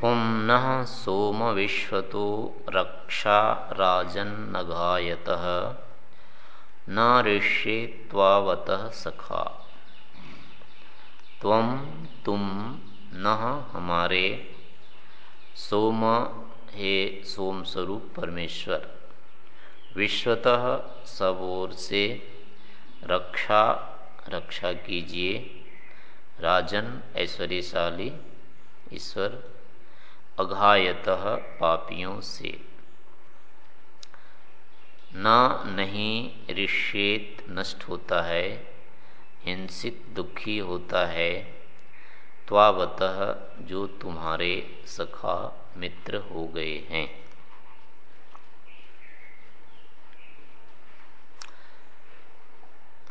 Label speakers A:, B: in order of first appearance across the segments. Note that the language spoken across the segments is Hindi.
A: त्वं नः सोमविश्वतो रक्षा राजन्नघायतः न ऋष्ये त्वावतः सखा। त्वम तुम नह हमारे। सोम हे सोम स्वरूप परमेश्वर। विश्वतः सब ओर से रक्षा रक्षा कीजिए। राजन ऐश्वर्यशाली ईश्वर। अघायत पापियों से। न नहीं ऋषेत नष्ट होता है, हिंसित दुखी होता है, त्वावतः जो तुम्हारे सखा मित्र हो गए हैं।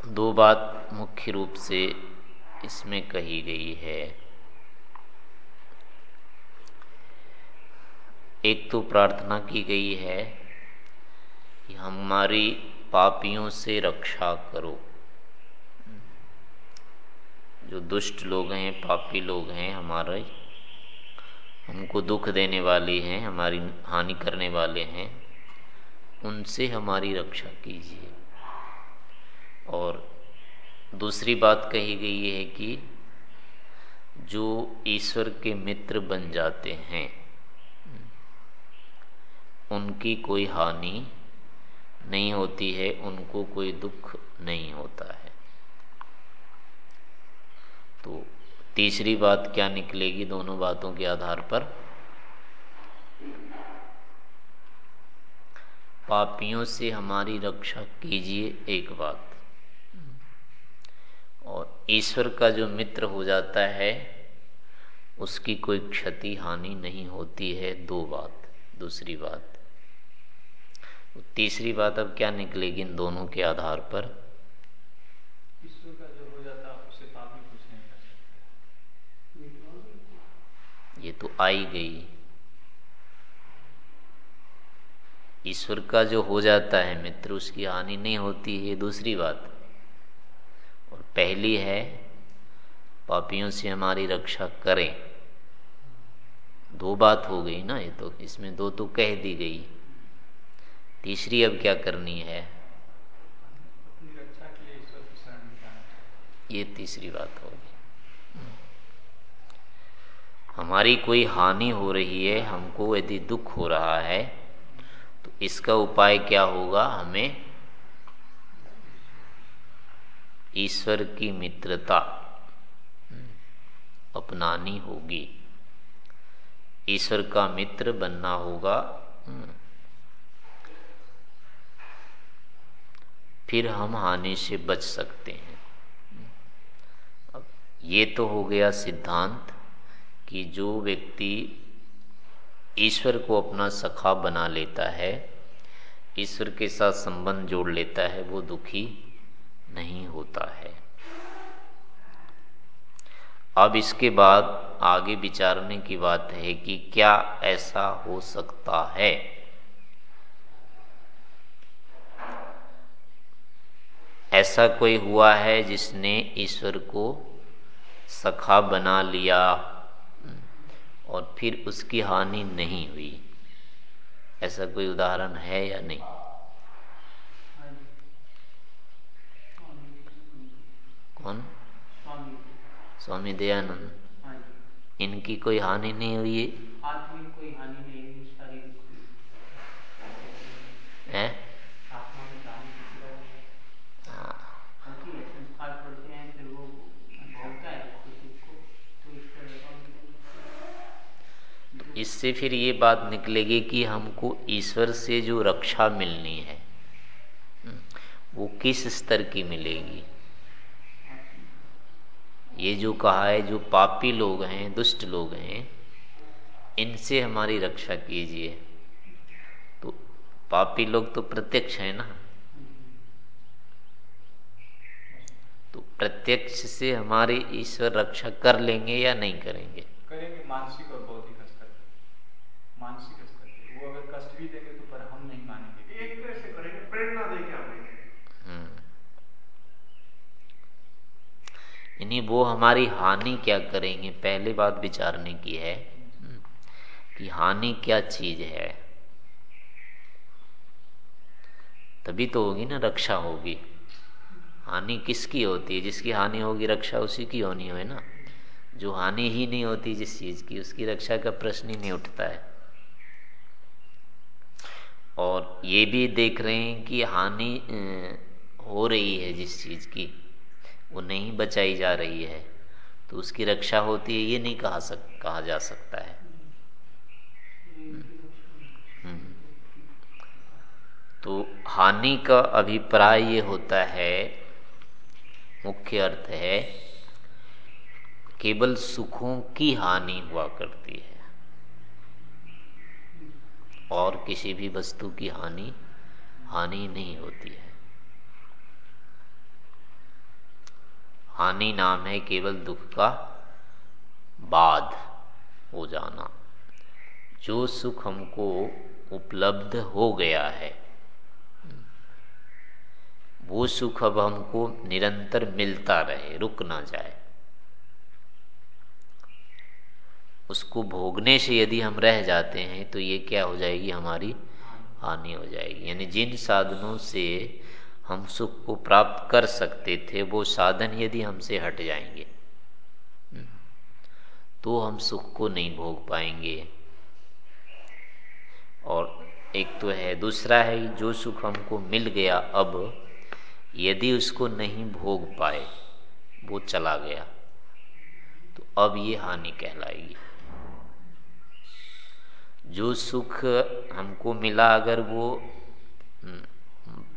A: दो बात मुख्य रूप से इसमें कही गई है। एक तो प्रार्थना की गई है कि हमारी पापियों से रक्षा करो। जो दुष्ट लोग हैं, पापी लोग हैं हमारे, हमको दुख देने वाले हैं, हमारी हानि करने वाले हैं, उनसे हमारी रक्षा कीजिए। और दूसरी बात कही गई है कि जो ईश्वर के मित्र बन जाते हैं उनकी कोई हानि नहीं होती है, उनको कोई दुख नहीं होता है। तो तीसरी बात क्या निकलेगी दोनों बातों के आधार पर? पापियों से हमारी रक्षा कीजिए, एक बात। और ईश्वर का जो मित्र हो जाता है, उसकी कोई क्षति हानि नहीं होती है, दो बात। दूसरी बात तीसरी बात अब क्या निकलेगी इन दोनों के आधार पर?
B: ईश्वर का जो हो जाता उसे पापी कुछ नहीं कर सकते
A: ये तो आई गई। ईश्वर का जो हो जाता है मित्र उसकी हानि नहीं होती ये दूसरी बात। और पहली है पापियों से हमारी रक्षा करें। दो बात हो गई ना ये तो इसमें दो तो कह दी गई। तीसरी अब क्या करनी है? ये तीसरी बात होगी। हमारी कोई हानि हो रही है हमको यदि दुख हो रहा है तो इसका उपाय क्या होगा? हमें ईश्वर की मित्रता अपनानी होगी। ईश्वर का मित्र बनना होगा। फिर हम हानि से बच सकते हैं। अब ये तो हो गया सिद्धांत कि जो व्यक्ति ईश्वर को अपना सखा बना लेता है, ईश्वर के साथ संबंध जोड़ लेता है, वो दुखी नहीं होता है। अब इसके बाद आगे विचारने की बात है कि क्या ऐसा हो सकता है? ऐसा कोई हुआ है जिसने ईश्वर को सखा बना लिया? और फिर उसकी हानि नहीं हुई। ऐसा कोई उदाहरण है या नहीं? कौन? स्वामी दयानंद। इनकी कोई हानि नहीं हुई?
B: है कोई हानि नहीं हुई शारीरिक
A: है इससे फिर ये बात निकलेगी कि हमको ईश्वर से जो रक्षा मिलनी है, वो किस स्तर की मिलेगी? ये जो कहा है, जो पापी लोग हैं, दुष्ट लोग हैं, इनसे हमारी रक्षा कीजिए। तो पापी लोग तो प्रत्यक्ष है ना? तो प्रत्यक्ष से हमारी ईश्वर रक्षा कर लेंगे या नहीं करेंगे
B: करेंगे मानसिक और बौद्धिक स्तर मानसिक स्तर पे वो अगर कष्ट भी देंगे तो पर हम नहीं मानेंगे
C: एक तरह से करेंगे प्रेरणा दे क्या
A: यानी वो हमारी हानि क्या करेंगे? पहले बात विचारने की है कि हानि क्या चीज़ है। तभी तो होगी ना रक्षा होगी। हानि किसकी होती है? जिसकी हानि होगी रक्षा उसी की होनी है ना? जो हानि ही नहीं होती जिस चीज़ की, उसकी रक्षा का प्रश्न ही नहीं उठता है। और ये भी देख रहे हैं कि हानि हो रही है जिस चीज़ की। वो नहीं बचाई जा रही है तो उसकी रक्षा होती है, ये नहीं कहा सक, कहा जा सकता है हम्म। तो हानि का अभिप्राय ये होता है, मुख्य अर्थ है, केवल सुखों की हानि हुआ करती है, और किसी भी वस्तु की हानि हानि नहीं होती है हानि नाम है, केवल दुख का बाद हो जाना। जो सुख हमको उपलब्ध हो गया है, वो सुख अब हमको निरंतर मिलता रहे, रुक ना जाए। उसको भोगने से यदि हम रह जाते हैं तो ये क्या हो जाएगी? हमारी हानि हो जाएगी। यानी जिन साधनों से हम सुख को प्राप्त कर सकते थे वो साधन यदि हमसे हट जाएँगे तो हम सुख को नहीं भोग पाएँगे। और एक तो है दूसरा है जो सुख हमको मिल गया अब यदि उसको नहीं भोग पाए वो चला गया तो अब ये हानि कहलाएगी। जो सुख हमको मिला अगर वो हम्म,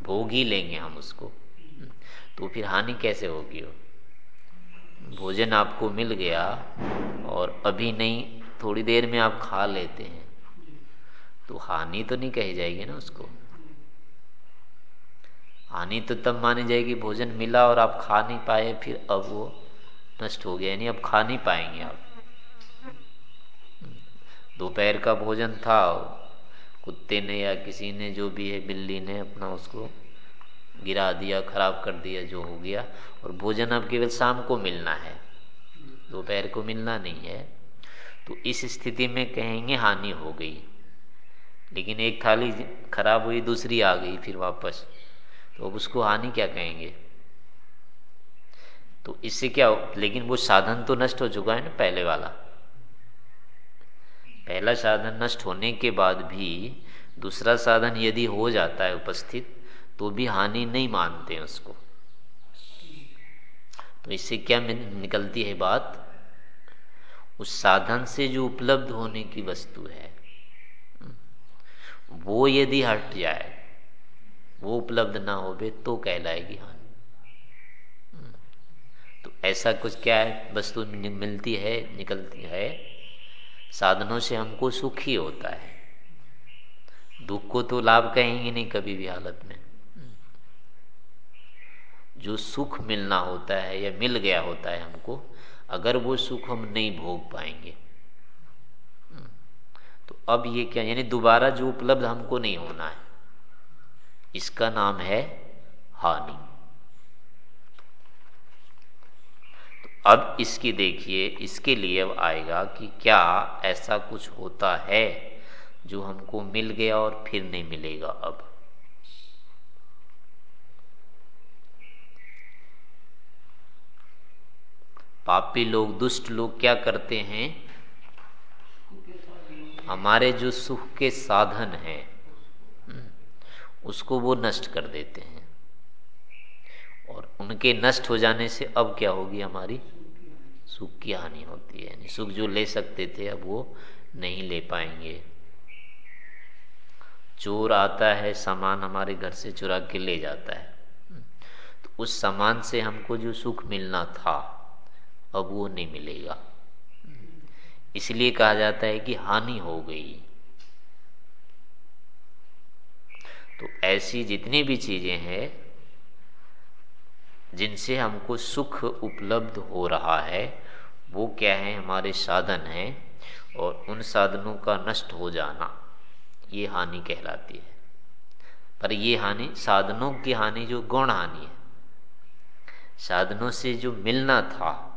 A: भोग ही लेंगे हम उसको। तो फिर हानि कैसे होगी वो? भोजन आपको मिल गया और अभी नहीं, थोड़ी देर में आप खा लेते हैं। तो हानि तो नहीं कही जाएगी ना उसको। हानि तो तब मानी जाएगी भोजन मिला और आप खा नहीं पाए, फिर अब वो नष्ट हो गया। यानी अब खा नहीं पाएँगे आप। दोपहर का भोजन था कुत्ते ने या किसी ने जो भी है, बिल्ली ने अपना उसको गिरा दिया, खराब कर दिया, जो हो गया। और भोजन अब केवल शाम को मिलना है। दोपहर को मिलना नहीं है। तो इस स्थिति में कहेंगे, हानि हो गई। लेकिन एक थाली खराब हुई, दूसरी आ गई फिर वापस। तो अब उसको हानि क्या कहेंगे? तो इससे क्या हो लेकिन वो साधन तो नष्ट हो चुका है ना, पहले वाला। पहला साधन नष्ट होने के बाद भी, दूसरा साधन यदि हो जाता है उपस्थित तो भी हानि नहीं मानते उसको। तो इससे क्या निकलती है बात? उस साधन से जो उपलब्ध होने की वस्तु है, वो यदि हट जाए, वो उपलब्ध ना हो तो कहलाएगी हानि। तो ऐसा कुछ क्या है वस्तु मिलती है, निकलती है? साधनों से हमको सुख होता है। दुख को तो लाभ कहेंगे नहीं कभी भी हालत में। जो सुख मिलना होता है या मिल गया होता है हमको, अगर वो सुख हम नहीं भोग पाएँगे। तो अब ये क्या, यानी दोबारा जो उपलब्ध हमको नहीं होना है, इसका नाम है हानि। अब इसकी देखिए इसके लिए अब आएगा कि क्या ऐसा कुछ होता है जो हमको मिल गया और फिर नहीं मिलेगा अब। पापी लोग दुष्ट लोग क्या करते हैं? हमारे जो सुख के साधन हैं हम्म, उसको वो नष्ट कर देते हैं। और उनके नष्ट हो जाने से अब क्या होगी? हमारी सुख की हानि होती है। सुख जो ले सकते थे, अब वो नहीं ले पाएँगे। चोर आता है, सामान हमारे घर से चुरा के ले जाता है। तो उस सामान से हमको जो सुख मिलना था, अब वो नहीं मिलेगा। इसलिए कहा जाता है कि हानि हो गई। तो ऐसी जितनी भी चीज़ें हैं जिनसे हमको सुख उपलब्ध हो रहा है, वो क्या है? हमारे साधन हैं और उन साधनों का नष्ट हो जाना, ये हानि कहलाती है। पर ये हानि, साधनों की हानि जो गौण हानि है, साधनों से जो मिलना था,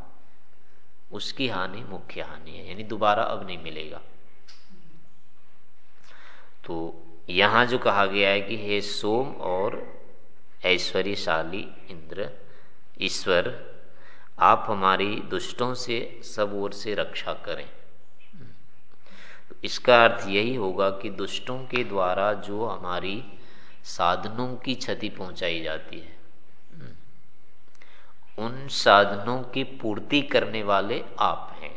A: उसकी हानि मुख्य हानि है, यानी दोबारा अब नहीं मिलेगा। तो यहाँ जो कहा गया है कि हे सोम और ऐश्वर्यशाली इंद्र ईश्वर, आप हमारी दुष्टों से, सब ओर से रक्षा करें। तो इसका अर्थ यही होगा कि दुष्टों के द्वारा जो हमारी साधनों की क्षति पहुंचाई जाती है, उन साधनों की पूर्ति करने वाले आप हैं।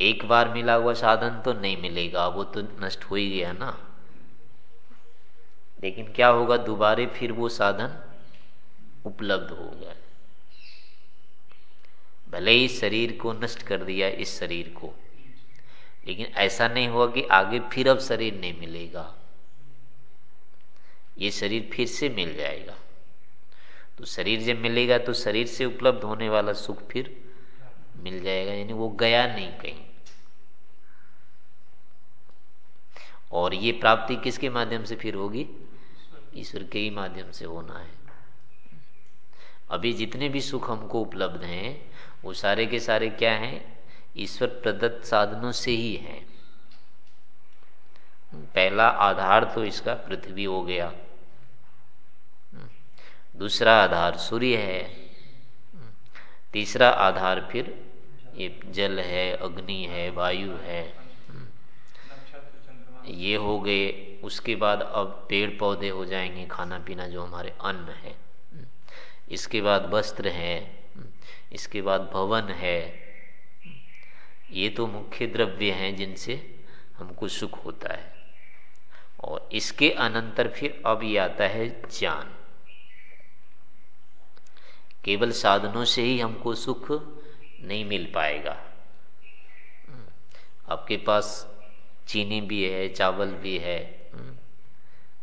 A: एक बार मिला हुआ साधन तो नहीं मिलेगा, वो तो नष्ट हो ही गया ना। लेकिन क्या होगा, दोबारे फिर वो साधन उपलब्ध होगा भले ही शरीर को नष्ट कर दिया इस शरीर को, लेकिन ऐसा नहीं हुआ कि आगे फिर अब शरीर नहीं मिलेगा। ये शरीर फिर से मिल जाएगा। तो शरीर जब मिलेगा तो शरीर से उपलब्ध होने वाला सुख फिर मिल जाएगा, यानी वो गया नहीं कहीं। और ये प्राप्ति किसके माध्यम से फिर होगी? ईश्वर के ही माध्यम से होना है। अभी जितने भी सुख हमको उपलब्ध हैं, वो सारे के सारे क्या हैं? ईश्वर प्रदत्त साधनों से ही हैं। पहला आधार तो इसका पृथ्वी हो गया। दूसरा आधार सूर्य है। तीसरा आधार फिर ये जल है, अग्नि है, वायु है। ये हो गए, उसके बाद अब पेड़ पौधे हो जाएँगे खाना पीना जो हमारे अन्न है। इसके बाद वस्त्र है, इसके बाद भवन है। ये तो मुख्य द्रव्य हैं जिनसे हमको सुख होता है। और इसके अनंतर फिर अब ये आता है ज्ञान। केवल साधनों से ही हमको सुख नहीं मिल पाएगा। आपके पास चीनी भी है चावल भी है हम्म,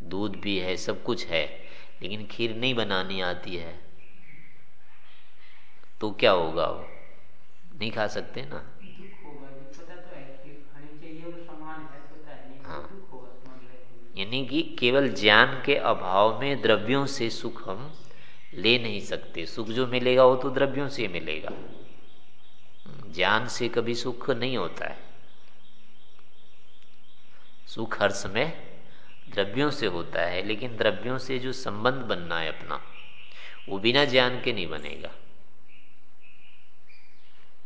A: दूध भी है सब कुछ है लेकिन खीर नहीं बनानी आती है तो क्या होगा वो? नहीं खा सकते ना? हाँ यानी कि केवल ज्ञान के अभाव में द्रव्यों से सुख हम ले नहीं सकते। सुख जो मिलेगा वो तो द्रव्यों से मिलेगा। ज्ञान से कभी सुख नहीं होता है। सुख हर समय द्रव्यों से होता है लेकिन द्रव्यों से जो संबंध बनना है अपना वो बिना ज्ञान के नहीं बनेगा।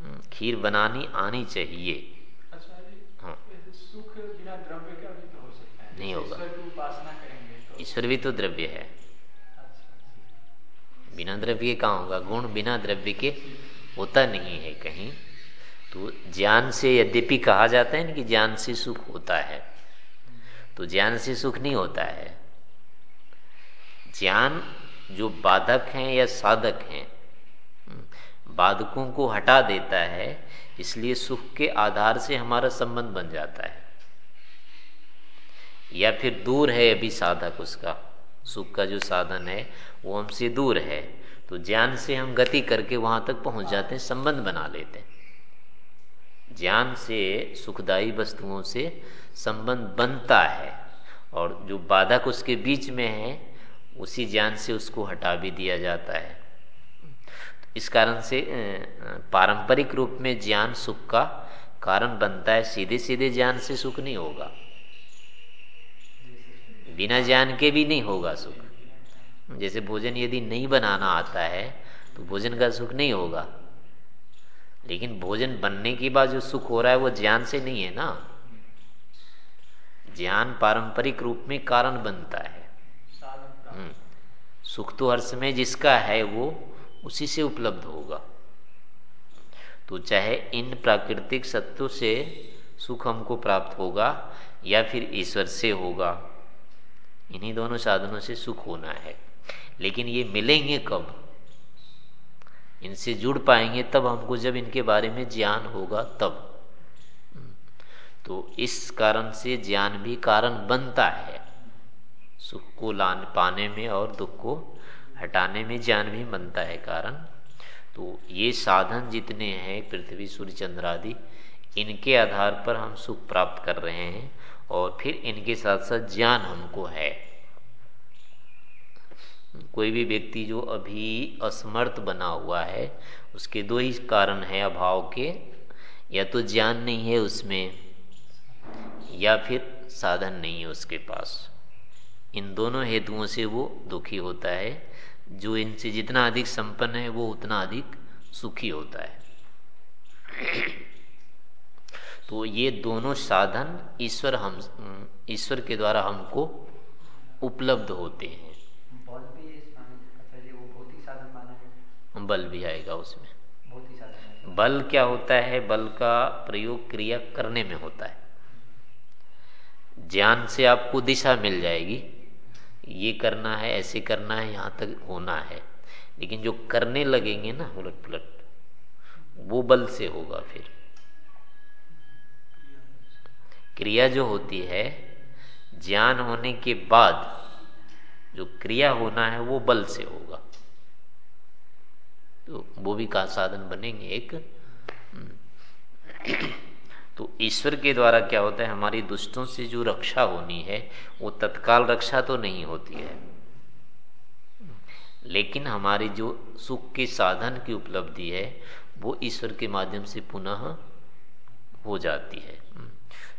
A: हम्म, खीर बनानी आनी चाहिए।
B: अच्छा हाँ। सुख बिना द्रव्य के भी तो हो सकता है।
A: नहीं होगा।
B: ईश्वर
A: भी तो द्रव्य है। बिना द्रव्य कहाँ होगा? गुण बिना द्रव्य के होता नहीं है कहीं। तो ज्ञान से यद्यपि कहा जाता है ना कि ज्ञान से सुख होता है। तो ज्ञान से सुख नहीं होता है। ज्ञान जो बाधक हैं या साधक हैं, बाधकों को हटा देता है, इसलिए सुख के आधार से हमारा संबंध बन जाता है। या फिर दूर है अभी साधक उसका, सुख का जो साधन है, वो हमसे दूर है। तो ज्ञान से हम गति करके वहाँ तक पहुँच जाते हैं, संबंध बना लेते हैं। ज्ञान से, सुखदायी वस्तुओं से संबंध बनता है। और जो बाधक उसके बीच में है, उसी ज्ञान से उसको हटा भी दिया जाता है। इस कारण से पारंपरिक रूप में ज्ञान सुख का कारण बनता है। सीधे सीधे ज्ञान से सुख नहीं होगा। बिना ज्ञान के भी नहीं होगा सुख। जैसे भोजन यदि नहीं बनाना आता है तो भोजन का सुख नहीं होगा। लेकिन भोजन बनने के बाद जो सुख हो रहा है, वो ज्ञान से नहीं है ना? ज्ञान पारंपरिक रूप में कारण बनता है। हम्म। सुख तो हर समय जिसका है, वो उसी से उपलब्ध होगा। तो चाहे इन प्राकृतिक सत्यों से सुख हमको प्राप्त होगा, या फिर ईश्वर से होगा, इन्हीं दोनों साधनों से सुख होना है। लेकिन ये मिलेंगे कब? इनसे जुड़ पाएँगे, तब हमको जब इनके बारे में ज्ञान होगा तब। तो इस कारण से ज्ञान भी कारण बनता है। सुख को लान पाने में और दुख को हटाने में ज्ञान भी बनता है कारण। तो ये साधन जितने हैं, पृथ्वी, सूर्य, चंद्र आदि, इनके आधार पर हम सुख प्राप्त कर रहे हैं और फिर इनके साथ साथ ज्ञान हमको है। कोई भी व्यक्ति जो अभी असमर्थ बना हुआ है, उसके दो ही कारण हैं अभाव के। या तो ज्ञान नहीं है उसमें, या फिर साधन नहीं है उसके पास। इन दोनों हेतुओं से वो दुखी होता है। जो इनसे जितना अधिक संपन्न है, वो उतना अधिक सुखी होता है। तो ये दोनों साधन ईश्वर हम, ईश्वर के द्वारा हमको उपलब्ध होते हैं
B: बल भी अच्छा जी वो भौतिक साधन माने
A: बल भी आएगा उसमें। बल क्या होता है? बल का प्रयोग क्रिया करने में होता है। ज्ञान से आपको दिशा मिल जाएगी। ये करना है ऐसे करना है यहाँ तक होना है। लेकिन जो करने लगेंगे ना उलट पुलट वो बल से होगा फिर। क्रिया जो होती है ज्ञान होने के बाद जो क्रिया होना है वो बल से होगा। तो वो भी का साधन बनेंगे एक। तो ईश्वर के द्वारा क्या होता है, हमारी दुष्टों से जो रक्षा होनी है, वो तत्काल रक्षा तो नहीं होती है। लेकिन हमारी जो सुख के साधन की उपलब्धि है, वो ईश्वर के माध्यम से पुनः हो जाती है।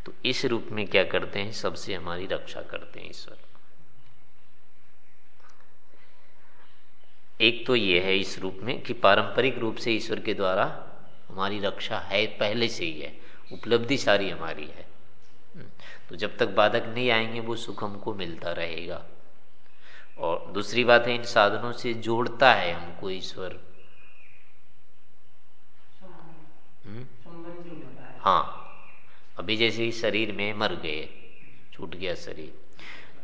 A: तो इस रूप में क्या करते हैं, सबसे हमारी रक्षा करते हैं ईश्वर। एक तो ये है इस रूप में कि पारंपरिक रूप से ईश्वर के द्वारा हमारी रक्षा है, पहले से ही है, उपलब्धि सारी हमारी है। तो जब तक बाधक नहीं आएँगे, वो सुख हमको मिलता रहेगा। और दूसरी बात है, इन साधनों से जोड़ता है हमको ईश्वर। हाँ अभी जैसे ही शरीर में मर गए, छूट गया शरीर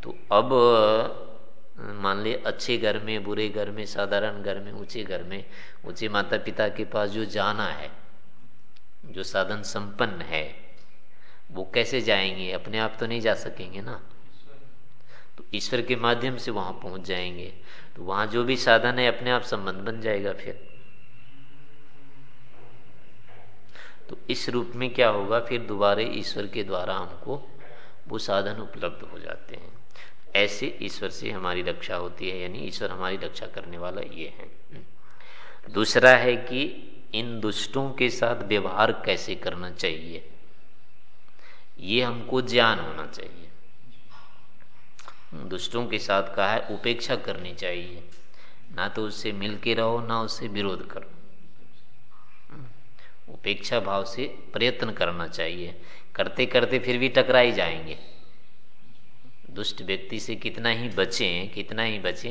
A: तो अब मान ली अच्छे घर में, बुरे घर में, साधारण घर में, ऊँचे घर में, ऊँचे माता पिता के पास जो जाना है, जो साधन संपन्न है, वो कैसे जाएँगे? अपने आप तो नहीं जा सकेंगे ना? तो ईश्वर के माध्यम से वहाँ पहुँच जाएँगे। तो वहाँ जो भी साधन है, अपने आप संबंध बन जाएगा फिर। तो इस रूप में क्या होगा? फिर दोबारा ईश्वर के द्वारा हमको वो साधन उपलब्ध हो जाते हैं। ऐसे ईश्वर से हमारी रक्षा होती है, यानी ईश्वर हमारी रक्षा करने वाला ये है। दूसरा है कि इन दुष्टों के साथ व्यवहार कैसे करना चाहिए? ये हमको ज्ञान होना चाहिए। दुष्टों के साथ कहा है, उपेक्षा करनी चाहिए। ना तो उससे मिल के रहो, ना उससे विरोध करो। उपेक्षा भाव से प्रयत्न करना चाहिए। करते करते फिर भी टकरा ही जाएँगे। दुष्ट व्यक्ति से कितना ही बचे कितना ही बचे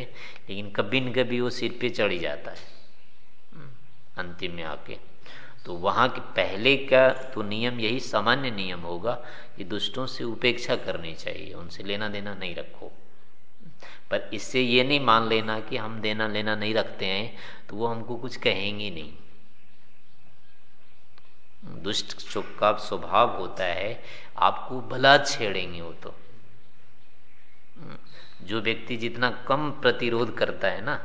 A: लेकिन कभी न कभी वो सिर पे चढ़ ही जाता है। अंतिम में आके। तो वहाँ के पहले का तो नियम, यही सामान्य नियम होगा कि दुष्टों से उपेक्षा करनी चाहिए, उनसे लेना देना नहीं रखो। पर इससे ये नहीं मान लेना कि हम देना लेना नहीं रखते हैं तो वो हमको कुछ कहेंगे नहीं। दुष्ट का स्वभाव होता है, आपको भला छेड़ेंगे वो तो। जो व्यक्ति जितना कम प्रतिरोध करता है ना,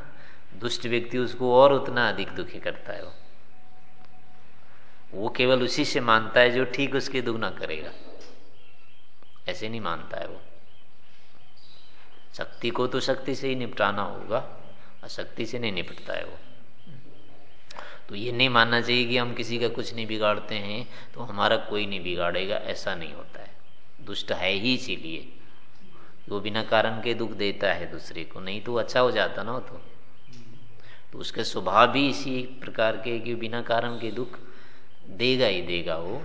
A: दुष्ट व्यक्ति उसको और उतना अधिक दुखी करता है वो। वो केवल उसी से मानता है जो ठीक उसके दुगना करेगा। ऐसे नहीं मानता है वो। शक्ति को तो शक्ति से ही निपटाना होगा, और शक्ति से नहीं निपटता है वो। तो ये नहीं मानना चाहिए कि हम किसी का कुछ नहीं बिगाड़ते हैं तो हमारा कोई नहीं बिगाड़ेगा, ऐसा नहीं होता है। दुष्ट है ही इसीलिए। वो बिना कारण के दुख देता है दूसरे को, नहीं तो अच्छा हो जाता ना तो। तो उसके स्वभाव भी इसी प्रकार के कि बिना कारण के दुख देगा ही देगा वो।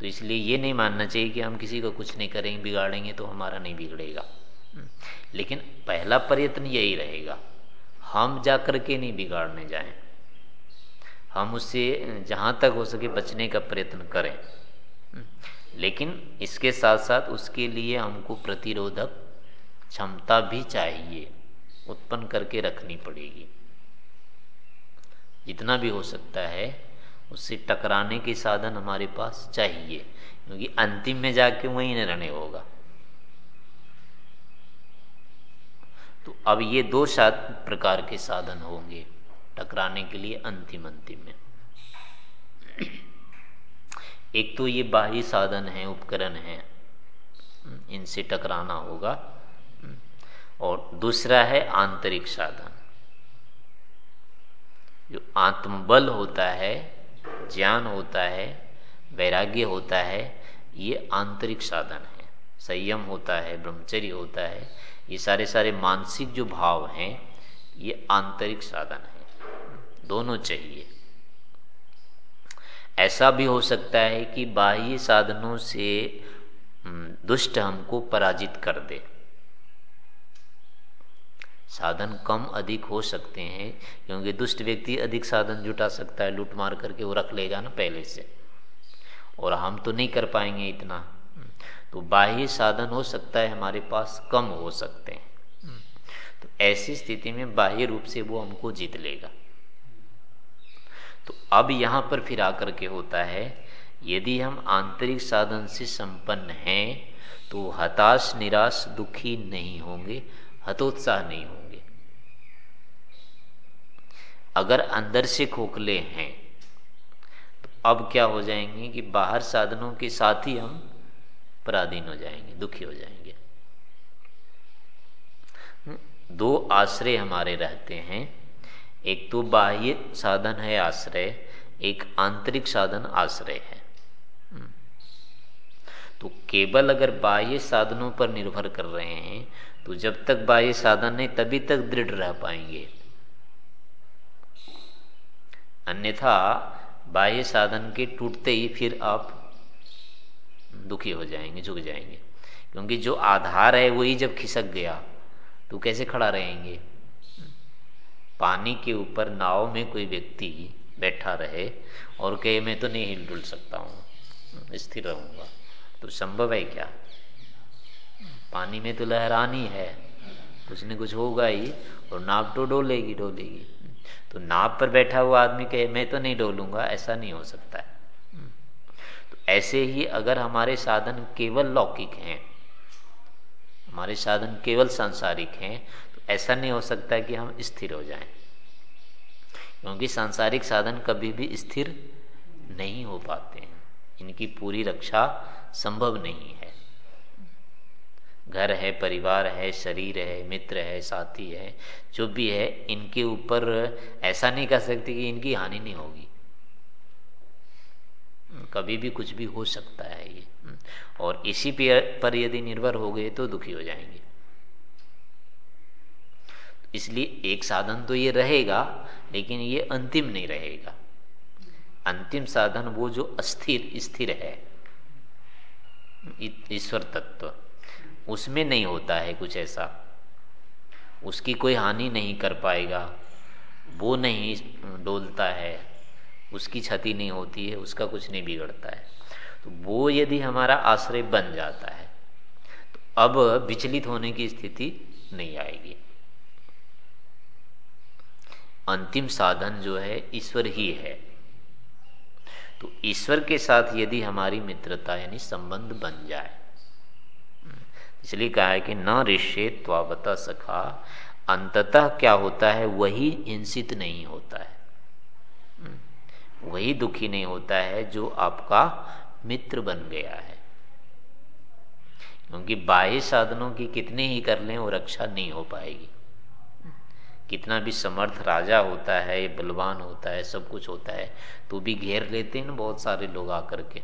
A: तो इसलिए ये नहीं मानना चाहिए कि हम किसी को कुछ नहीं करेंगे, बिगाड़ेंगे तो हमारा नहीं बिगड़ेगा। लेकिन पहला प्रयत्न यही रहेगा, हम जा कर के नहीं बिगाड़ने जाएँ। हम उससे जहाँ तक हो सके बचने का प्रयत्न करें। लेकिन इसके साथ साथ उसके लिए हमको प्रतिरोधक क्षमता भी चाहिए, उत्पन्न करके रखनी पड़ेगी। जितना भी हो सकता है, उससे टकराने के साधन हमारे पास चाहिए, क्योंकि अंतिम में जाके वही निर्णय होगा। तो अब ये दो प्रकार के साधन होंगे, टकराने के लिए अंतिम अंतिम में। एक तो ये बाह्य साधन है, उपकरण है, इनसे टकराना होगा। और दूसरा है आंतरिक साधन। जो आत्मबल होता है ज्ञान होता है वैराग्य होता है ये आंतरिक साधन है। संयम होता है ब्रह्मचर्य होता है ये सारे सारे मानसिक जो भाव हैं ये आंतरिक साधन है। दोनों चाहिए। ऐसा भी हो सकता है कि बाह्य साधनों से हम्म, दुष्ट हमको पराजित कर दे। साधन कम अधिक हो सकते हैं, क्योंकि दुष्ट व्यक्ति अधिक साधन जुटा सकता है, लूट मार करके वो रख लेगा ना पहले से। और हम तो नहीं कर पाएँगे इतना। तो बाह्य साधन हो सकता है, हमारे पास कम हो सकते हैं। तो ऐसी स्थिति में बाह्य रूप से वो हमको जीत लेगा। तो अब यहाँ पर फिर आकर के होता है, यदि हम आंतरिक साधन से संपन्न हैं तो हताश, निराश, दुखी नहीं होंगे। हतोत्साह नहीं होंगे। अगर अंदर से खोखले हैं तो अब क्या हो जाएँगे कि बाहर साधनों के साथ ही हम पराधीन हो जाएँगे, दुखी हो जाएँगे। दो आश्रय हमारे रहते हैं। एक तो बाह्य साधन है आश्रय, एक आंतरिक साधन आश्रय है। हम्म। तो केवल अगर बाह्य साधनों पर निर्भर कर रहे हैं तो जब तक बाह्य साधन है तभी तक दृढ़ रह पाएँगे। अन्यथा बाह्य साधन के टूटते ही फिर आप दुखी हो जाएँगे, झुक जाएँगे। क्योंकि जो आधार है, वही जब खिसक गया तो कैसे खड़ा रहेंगे? पानी के ऊपर नाव में कोई व्यक्ति बैठा रहे और कहे, मैं तो नहीं हिल डुल सकता हूँ, स्थिर रहूँगा। तो संभव है क्या? पानी में तो लहरानी है। कुछ न कुछ होगा ही, और नाव तो डोलेगी डोलेगी। तो नाव पर बैठा हुआ आदमी कहे, मैं तो नहीं डोलूँगा, ऐसा नहीं हो सकता है। तो ऐसे ही अगर हमारे साधन केवल लौकिक हैं, हमारे साधन केवल सांसारिक हैं तो ऐसा नहीं हो सकता कि हम स्थिर हो जाएँ। क्योंकि सांसारिक साधन कभी भी स्थिर नहीं हो पाते हैं। इनकी पूरी रक्षा संभव नहीं है। घर है, परिवार है, शरीर है, मित्र है, साथी है, जो भी है, इनके ऊपर ऐसा नहीं कह सकते कि इनकी हानि नहीं होगी। कभी भी कुछ भी हो सकता है ये। और इसी पर यदि निर्भर हो गए तो दुखी हो जाएँगे। इसलिए एक साधन तो ये रहेगा, लेकिन ये अंतिम नहीं रहेगा। अंतिम साधन वो जो अस्थिर, स्थिर है। ईश्वर तत्व। उसमें नहीं होता है कुछ ऐसा। उसकी कोई हानि नहीं कर पाएगा। वो नहीं डोलता है। उसकी क्षति नहीं होती है, उसका कुछ नहीं बिगड़ता है। तो वो यदि हमारा आश्रय बन जाता है तो अब विचलित होने की स्थिति नहीं आएगी। अंतिम साधन जो है, ईश्वर ही है। तो ईश्वर के साथ यदि हमारी मित्रता यानी संबंध बन जाए इसलिए कहा है कि न ऋषे त्वावता सखा, अंततः क्या होता है, वही हिंसित नहीं होता है। वही दुखी नहीं होता है जो आपका मित्र बन गया है। क्योंकि बाह्य साधनों की कितने ही कर लें, वो रक्षा नहीं हो पाएगी। कितना भी समर्थ राजा होता है, बलवान होता है, सब कुछ होता है तो भी घेर लेते हैं ना बहुत सारे लोग आकर के।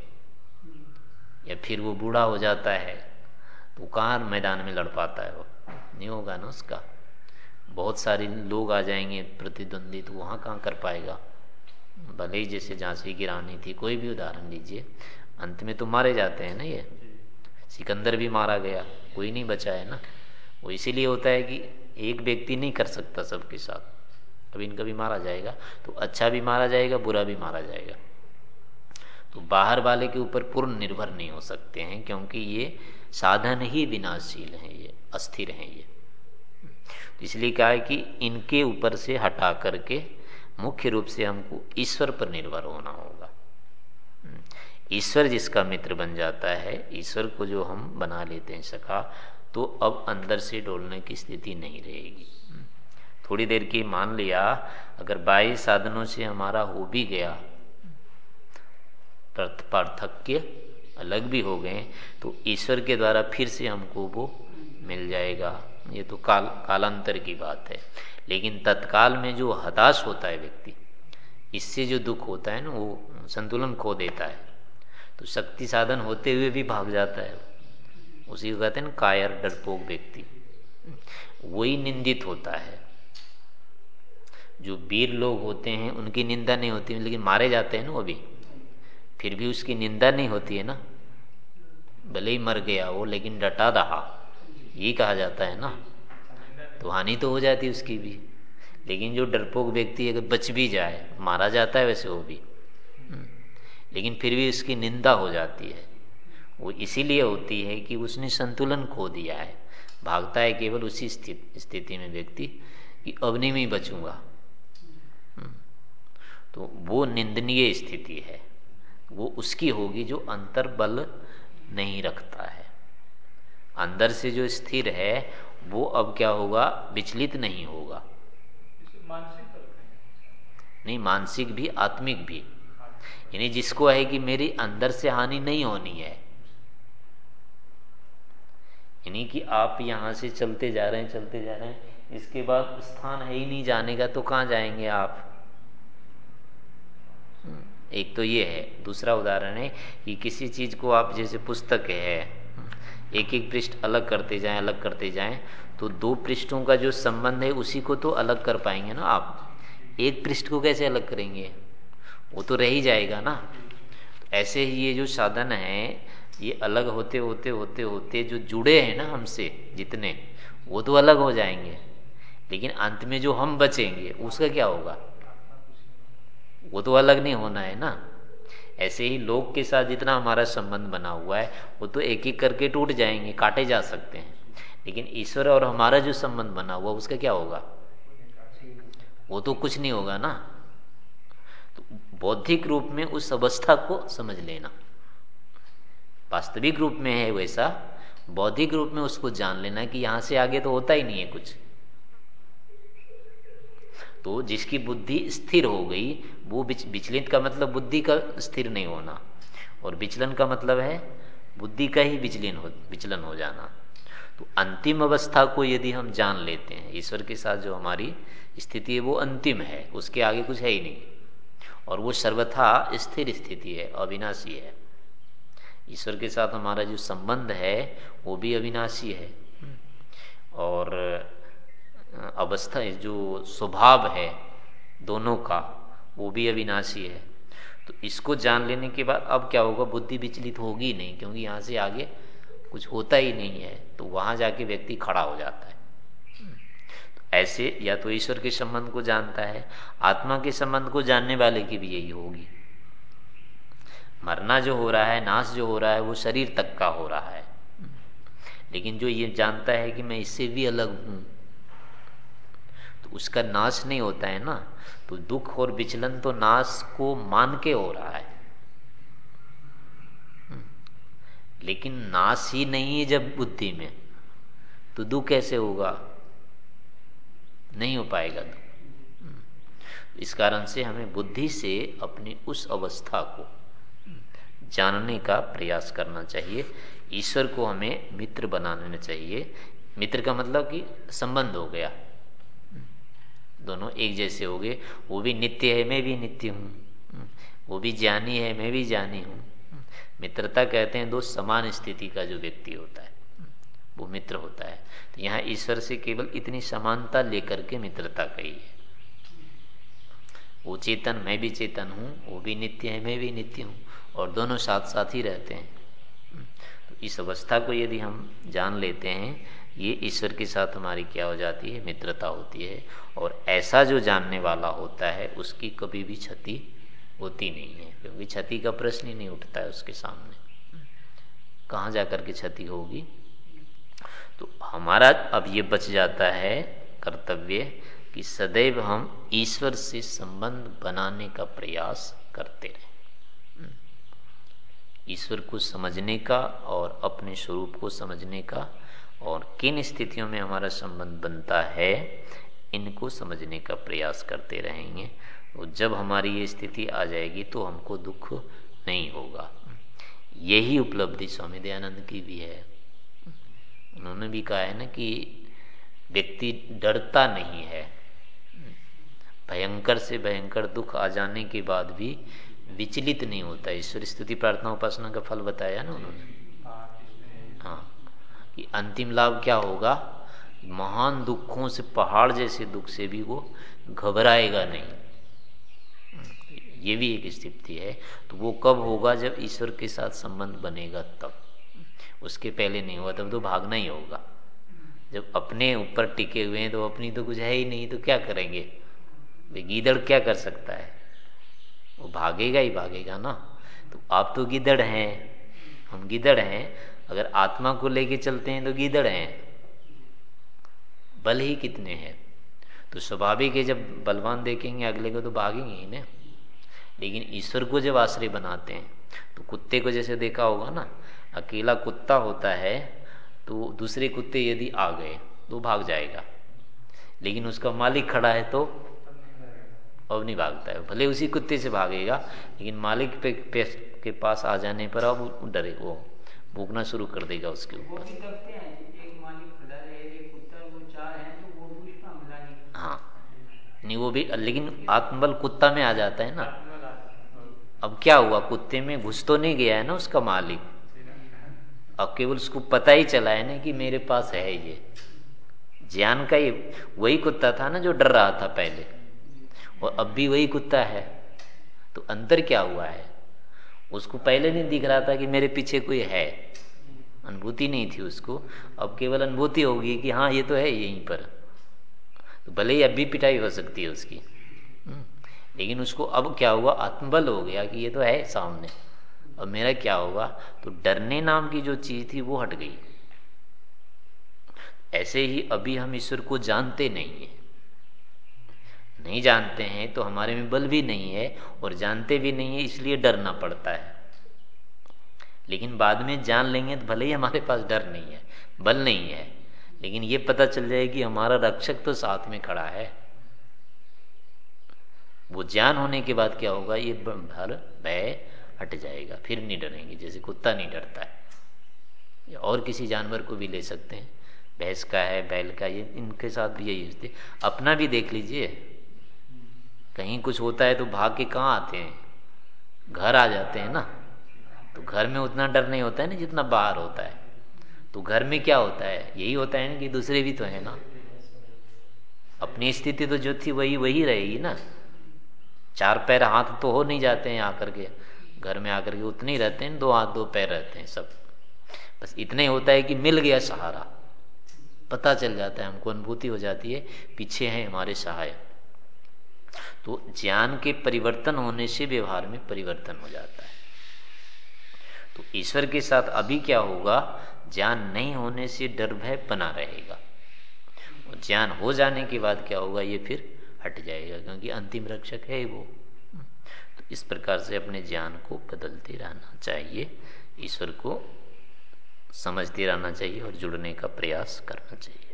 A: या फिर वो बूढ़ा हो जाता है कहाँ मैदान में लड़ पाता है वो। नहीं होगा ना उसका। बहुत सारे लोग आ जाएँगे प्रतिद्वंदी तो वहाँ कहाँ कर पाएगा? भले ही जैसे झांसी की रानी थी, कोई भी उदाहरण लीजिए अंत में तो मारे जाते हैं ना ये। सिकंदर भी मारा गया। कोई नहीं बचा है ना। वो इसीलिए होता है कि एक व्यक्ति नहीं कर सकता सबके साथ। कभी न कभी मारा जाएगा। तो अच्छा भी मारा जाएगा, बुरा भी मारा जाएगा। तो बाहर वाले के ऊपर पूर्ण निर्भर नहीं हो सकते हैं, क्योंकि ये साधन ही विनाशील हैं ये, अस्थिर हैं ये। इसलिए कहा है कि इनके ऊपर से हटा करके मुख्य रूप से हमको ईश्वर पर निर्भर होना होगा। ईश्वर जिसका मित्र बन जाता है, ईश्वर को जो हम बना लेते हैं सखा तो अब अंदर से डोलने की स्थिति नहीं रहेगी। थोड़ी देर की मान लिया, अगर बाई साधनों से हमारा हो भी गया पार्थक्य अलग भी हो गए तो ईश्वर के द्वारा फिर से हमको वो मिल जाएगा। ये तो काल, कालांतर की बात है। लेकिन तत्काल में जो हताश होता है व्यक्ति, इससे जो दुख होता है ना, वो संतुलन खो देता है। तो शक्ति साधन होते हुए भी भाग जाता है। उसी को कहते हैं कायर डरपोक व्यक्ति। वही निंदित होता है। जो वीर लोग होते हैं, उनकी निंदा नहीं होती, लेकिन मारे जाते हैं ना वो भी। फिर भी उसकी निंदा नहीं होती है ना। भले ही मर गया वो लेकिन डटा रहा ये कहा जाता है ना? तो हानि तो हो जाती उसकी भी। लेकिन जो डरपोक व्यक्ति अगर बच भी जाए, मारा जाता है वैसे वो भी। हम्म। लेकिन फिर भी उसकी निंदा हो जाती है। वो इसीलिए होती है कि उसने संतुलन खो दिया है। भागता है केवल उसी स्थिति में व्यक्ति कि अब नहीं मैं बचूँगा। हम्म। तो वो निंदनीय स्थिति है। वो उसकी होगी जो अंतर बल नहीं रखता है। अंदर से जो स्थिर है वो अब क्या होगा? विचलित नहीं होगा। नहीं मानसिक भी आत्मिक भी। यानी जिसको है कि मेरी अंदर से हानि नहीं होनी है। यानी कि आप यहाँ से चलते जा रहे हैं चलते जा रहे हैं इसके बाद स्थान है ही नहीं जाने का तो कहाँ जाएँगे आप? एक तो ये है, दूसरा उदाहरण है कि किसी चीज़ को आप जैसे पुस्तक है, एक एक पृष्ठ अलग करते जाएँ, अलग करते जाएँ तो दो पृष्ठों का जो संबंध है उसी को तो अलग कर पाएँगे ना आप? एक पृष्ठ को कैसे अलग करेंगे? वो तो रह ही जाएगा ना। ऐसे ही ये जो साधन है, ये अलग होते होते होते होते जो जुड़े हैं ना हमसे जितने, वो तो अलग हो जाएँगे। लेकिन अंत में जो हम बचेंगे, उसका क्या होगा? वो तो अलग नहीं होना है ना। ऐसे ही लोग के साथ जितना हमारा संबंध बना हुआ है, वो तो एक एक करके टूट जाएँगे, काटे जा सकते हैं। लेकिन ईश्वर और हमारा जो संबंध बना हुआ, उसका क्या होगा? वो तो कुछ नहीं होगा ना। तो बौद्धिक रूप में उस अवस्था को समझ लेना। वास्तविक रूप में है वैसा, बौद्धिक रूप में उसको जान लेना कि यहाँ से आगे तो होता ही नहीं है कुछ। तो जिसकी बुद्धि स्थिर हो गई, वो विचलित का मतलब बुद्धि का स्थिर नहीं होना। और विचलन का मतलब है बुद्धि का ही विचलन हो विचलन हो जाना। तो अंतिम अवस्था को यदि हम जान लेते हैं, ईश्वर के साथ जो हमारी स्थिति है, वो अंतिम है, उसके आगे कुछ है ही नहीं। और वो सर्वथा स्थिर स्थिति है, अविनाशी है। ईश्वर के साथ हमारा जो संबंध है, वो भी अविनाशी है। और अवस्था है जो स्वभाव है दोनों का, वो भी अविनाशी है। तो इसको जान लेने के बाद अब क्या होगा? बुद्धि विचलित होगी नहीं, क्योंकि यहाँ से आगे कुछ होता ही नहीं है तो वहाँ जाके व्यक्ति खड़ा हो जाता है। तो ऐसे या तो ईश्वर के संबंध को जानता है, आत्मा के संबंध को जानने वाले की भी यही होगी। मरना जो हो रहा है, नाश जो हो रहा है, वो शरीर तक का हो रहा है। लेकिन जो ये जानता है कि मैं इससे भी अलग हूँ उसका नाश नहीं होता है ना तो दुख और विचलन तो नाश को मान के हो रहा है। लेकिन नाश ही नहीं है जब बुद्धि में तो दुख कैसे होगा? नहीं हो पाएगा तो इस कारण से हमें बुद्धि से अपनी उस अवस्था को जानने का प्रयास करना चाहिए। ईश्वर को हमें मित्र बनाने चाहिए। मित्र का मतलब कि संबंध हो गया। दोनों एक जैसे हो गए। वो भी नित्य है, मैं भी नित्य हूँ। वो भी ज्ञानी है, मैं भी ज्ञानी हूँ। मित्रता कहते हैं दो समान स्थिति का जो व्यक्ति होता है, वो मित्र होता है। तो यहाँ ईश्वर से केवल इतनी समानता लेकर के मित्रता कही है। वो चेतन, मैं भी चेतन हूँ, वो भी नित्य है, मैं भी नित्य हूँ, और दोनों साथ साथ ही रहते हैं। तो इस अवस्था को यदि हम जान लेते हैं ये ईश्वर के साथ हमारी क्या हो जाती है? मित्रता होती है। और ऐसा जो जानने वाला होता है, उसकी कभी भी क्षति होती नहीं है। क्योंकि क्षति का प्रश्न ही नहीं उठता है उसके सामने। कहाँ जाकर के क्षति होगी? तो हमारा अब ये बच जाता है कर्तव्य कि सदैव हम ईश्वर से संबंध बनाने का प्रयास करते रहे। ईश्वर को समझने का और अपने स्वरूप को समझने का और किन स्थितियों में हमारा संबंध बनता है इनको समझने का प्रयास करते रहेंगे। तो जब हमारी ये स्थिति आ जाएगी तो हमको दुख नहीं होगा। यही उपलब्धि स्वामी दयानंद की भी है। उन्होंने भी कहा है ना कि व्यक्ति डरता नहीं है। भयंकर से भयंकर दुख आ जाने के बाद भी विचलित नहीं होता ईश्वर स्तुति प्रार्थना उपासना का फल बताया ना उन्होंने। हाँ। कि अंतिम लाभ क्या होगा? महान दुखों से, पहाड़ जैसे दुख से भी वो घबराएगा नहीं। ये भी एक स्थिति है। तो वो कब होगा जब ईश्वर के साथ संबंध बनेगा तब? उसके पहले नहीं हुआ तब तो भागना ही होगा। जब अपने ऊपर टिके हुए हैं तो अपनी तो कुछ है ही नहीं तो क्या करेंगे? गीदड़ क्या कर सकता है? वो भागेगा ही भागेगा ना। तो आप तो गिदड़ हैं, हम गिदड़ हैं अगर आत्मा को लेके चलते हैं तो गिदड़ हैं। बल ही कितने हैं? तो स्वाभाविक है जब बलवान देखेंगे अगले को तो भागेंगे ही ना। लेकिन ईश्वर को जब आश्रय बनाते हैं तो कुत्ते को जैसे देखा होगा ना अकेला कुत्ता होता है तो दूसरे कुत्ते यदि आ गए तो भाग जाएगा। लेकिन उसका मालिक खड़ा है तो अब नहीं भागता है। भले उसी कुत्ते से भागेगा लेकिन मालिक पे, पे के पास आ जाने पर अब डरे वो। भूखना शुरू कर देगा उसके ऊपर। हाँ नहीं वो भी लेकिन आत्मबल कुत्ता में आ जाता है ना। अब क्या हुआ? कुत्ते में घुस तो नहीं गया है ना उसका मालिक? अब केवल उसको पता ही चला है ना कि मेरे पास है ये। ज्ञान का ही वही कुत्ता था ना जो डर रहा था पहले। और अब भी वही कुत्ता है। तो अंतर क्या हुआ है? उसको पहले नहीं दिख रहा था कि मेरे पीछे कोई है। अनुभूति नहीं थी उसको। अब केवल अनुभूति होगी कि हाँ ये तो है यहीं पर। तो भले ही अब भी पिटाई हो सकती है उसकी। हम्म। लेकिन उसको अब क्या हुआ? आत्मबल हो गया कि ये तो है सामने। अब मेरा क्या होगा? तो डरने नाम की जो चीज़ थी वो हट गई। ऐसे ही अभी हम ईश्वर को जानते नहीं है। नहीं जानते हैं तो हमारे में बल भी नहीं है और जानते भी नहीं है, इसलिए डरना पड़ता है। लेकिन बाद में जान लेंगे तो भले ही हमारे पास डर नहीं है, बल नहीं है, लेकिन ये पता चल जाए कि हमारा रक्षक तो साथ में खड़ा है। वो ज्ञान होने के बाद क्या होगा, ये भर, भय हट जाएगा, फिर नहीं डरेंगे, जैसे कुत्ता नहीं डरता है। और किसी जानवर को भी ले सकते हैं, भैंस का है, बैल का, ये इनके साथ भी यही होते अपना भी देख लीजिए। कहीं कुछ होता है तो भाग के कहाँ आते हैं? घर आ जाते हैं ना? तो घर में उतना डर नहीं होता है ना जितना बाहर होता है। तो घर में क्या होता है? यही होता है ना कि दूसरे भी तो है ना? अपनी स्थिति तो जो थी वही वही रहेगी ना? चार पैर हाथ तो हो नहीं जाते हैं आकर के। घर में आकर के उतने ही रहते हैं, दो हाथ, दो पैर रहते हैं सब। बस इतने होता है कि मिल गया सहारा। पता चल जाता है, हमको अनुभूति हो जाती है, पीछे हैं हमारे सहायक। तो ज्ञान के परिवर्तन होने से व्यवहार में परिवर्तन हो जाता है। तो ईश्वर के साथ अभी क्या होगा? ज्ञान नहीं होने से डर भय बना रहेगा। और ज्ञान हो जाने के बाद क्या होगा? ये फिर हट जाएगा, क्योंकि अंतिम रक्षक है वो। तो इस प्रकार से अपने ज्ञान को बदलते रहना चाहिए, ईश्वर को समझते रहना चाहिए और जुड़ने का प्रयास करना चाहिए।